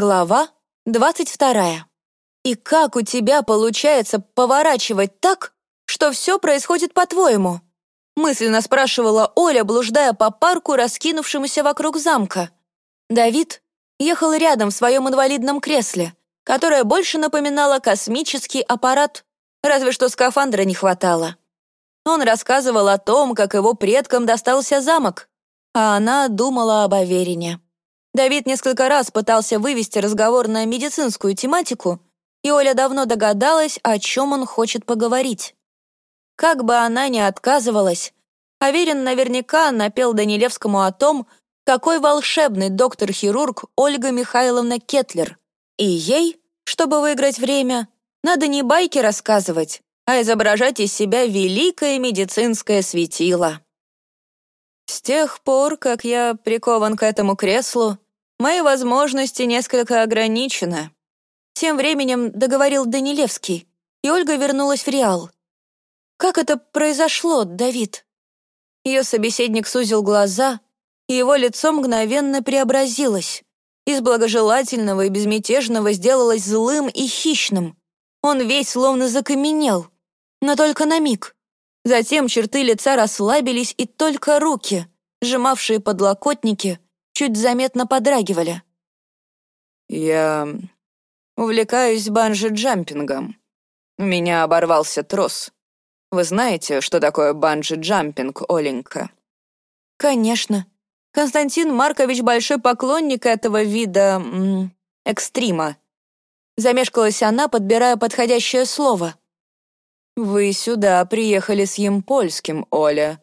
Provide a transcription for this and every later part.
Глава двадцать вторая. И как у тебя получается поворачивать так, что все происходит по-твоему? Мысленно спрашивала Оля, блуждая по парку, раскинувшемуся вокруг замка. Давид ехал рядом в своем инвалидном кресле, которое больше напоминало космический аппарат, разве что скафандра не хватало. Он рассказывал о том, как его предкам достался замок, а она думала об Аверине. Давид несколько раз пытался вывести разговор на медицинскую тематику, и Оля давно догадалась, о чем он хочет поговорить. Как бы она ни отказывалась, Аверин наверняка напел Данилевскому о том, какой волшебный доктор-хирург Ольга Михайловна Кетлер. И ей, чтобы выиграть время, надо не байки рассказывать, а изображать из себя великое медицинское светило. С тех пор, как я прикован к этому креслу, мои возможности несколько ограничены. Тем временем договорил Данилевский, и Ольга вернулась в Реал. «Как это произошло, Давид?» Ее собеседник сузил глаза, и его лицо мгновенно преобразилось. Из благожелательного и безмятежного сделалось злым и хищным. Он весь словно закаменел, но только на миг. Затем черты лица расслабились, и только руки, сжимавшие подлокотники, чуть заметно подрагивали. «Я увлекаюсь банджи-джампингом. У меня оборвался трос. Вы знаете, что такое банджи-джампинг, Оленька?» «Конечно. Константин Маркович большой поклонник этого вида... М, экстрима». Замешкалась она, подбирая подходящее слово. «Вы сюда приехали с Емпольским, Оля».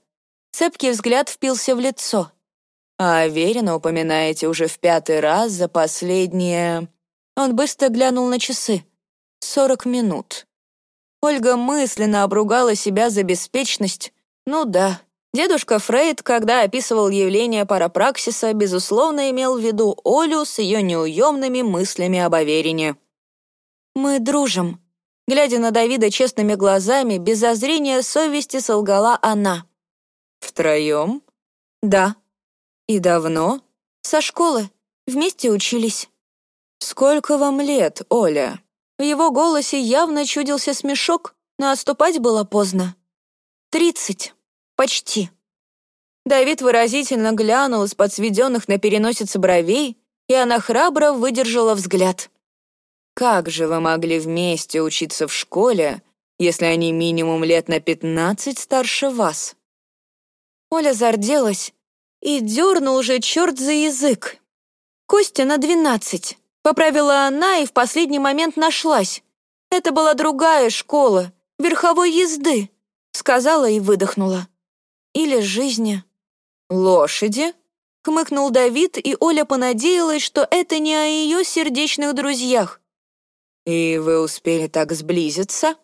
Цепкий взгляд впился в лицо. «А Аверина упоминаете уже в пятый раз за последние...» Он быстро глянул на часы. «Сорок минут». Ольга мысленно обругала себя за беспечность. Ну да, дедушка Фрейд, когда описывал явление парапраксиса, безусловно имел в виду Олю с ее неуемными мыслями об Аверине. «Мы дружим», Глядя на Давида честными глазами, без зазрения совести солгала она. «Втроем?» «Да». «И давно?» «Со школы. Вместе учились». «Сколько вам лет, Оля?» В его голосе явно чудился смешок, но отступать было поздно. «Тридцать. Почти». Давид выразительно глянул из-под сведенных на переносице бровей, и она храбро выдержала взгляд. Как же вы могли вместе учиться в школе, если они минимум лет на пятнадцать старше вас?» Оля зарделась и дернул же черт за язык. «Костя на двенадцать», — поправила она и в последний момент нашлась. «Это была другая школа, верховой езды», — сказала и выдохнула. «Или жизни». «Лошади?» — хмыкнул Давид, и Оля понадеялась, что это не о ее сердечных друзьях. «И вы успели так сблизиться?»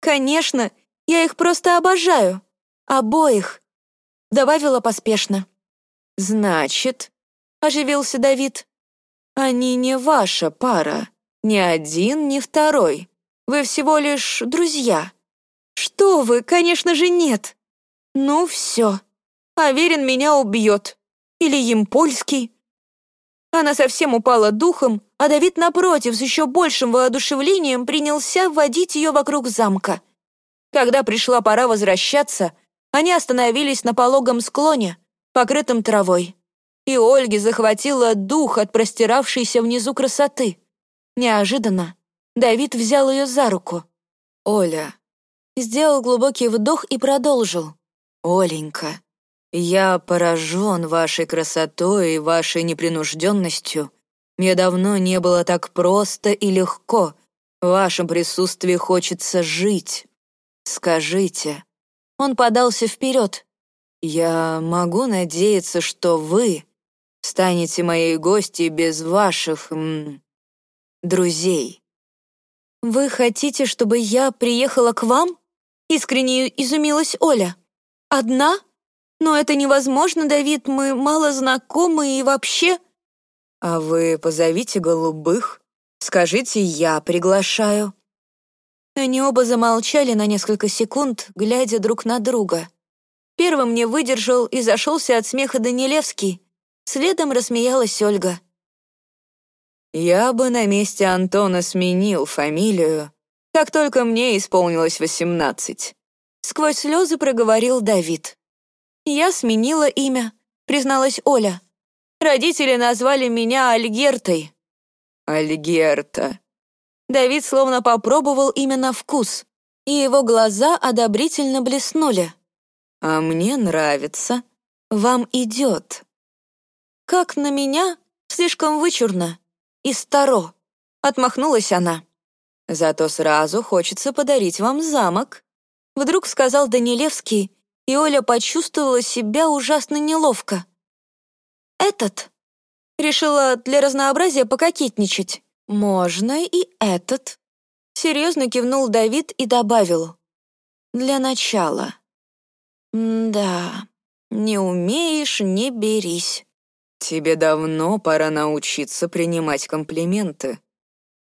«Конечно, я их просто обожаю. Обоих», — добавила поспешно. «Значит», — оживился Давид, «они не ваша пара, ни один, ни второй. Вы всего лишь друзья». «Что вы, конечно же, нет». «Ну все, Аверин меня убьет. Или Емпольский». Она совсем упала духом, а Давид, напротив, с еще большим воодушевлением принялся водить ее вокруг замка. Когда пришла пора возвращаться, они остановились на пологом склоне, покрытом травой. И Ольге захватило дух от простиравшейся внизу красоты. Неожиданно Давид взял ее за руку. «Оля». Сделал глубокий вдох и продолжил. «Оленька, я поражен вашей красотой и вашей непринужденностью. Мне давно не было так просто и легко. В вашем присутствии хочется жить. Скажите». Он подался вперед. «Я могу надеяться, что вы станете моей гостьей без ваших... М, друзей». «Вы хотите, чтобы я приехала к вам?» Искренне изумилась Оля. «Одна? Но это невозможно, Давид, мы мало знакомы и вообще...» «А вы позовите голубых. Скажите, я приглашаю». Они оба замолчали на несколько секунд, глядя друг на друга. Первым не выдержал и зашелся от смеха Данилевский. Следом рассмеялась Ольга. Я бы на месте Антона сменил фамилию, как только мне исполнилось восемнадцать. Сквозь слезы проговорил Давид. Я сменила имя, призналась Оля. Родители назвали меня Альгертой. Альгерта. Давид словно попробовал имя на вкус, и его глаза одобрительно блеснули. А мне нравится. Вам идет. Как на меня? Слишком вычурно и старо. Отмахнулась она. Зато сразу хочется подарить вам замок. Вдруг сказал Данилевский, и Оля почувствовала себя ужасно неловко. «Этот?» Решила для разнообразия пококетничать. «Можно и этот». Серьезно кивнул Давид и добавил. «Для начала». «Да, не умеешь, не берись». «Тебе давно пора научиться принимать комплименты»,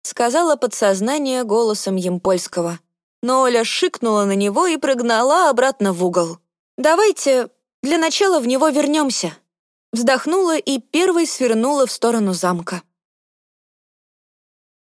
сказала подсознание голосом Емпольского. Но Оля шикнула на него и прогнала обратно в угол. «Давайте для начала в него вернемся». Вздохнула и первой свернула в сторону замка.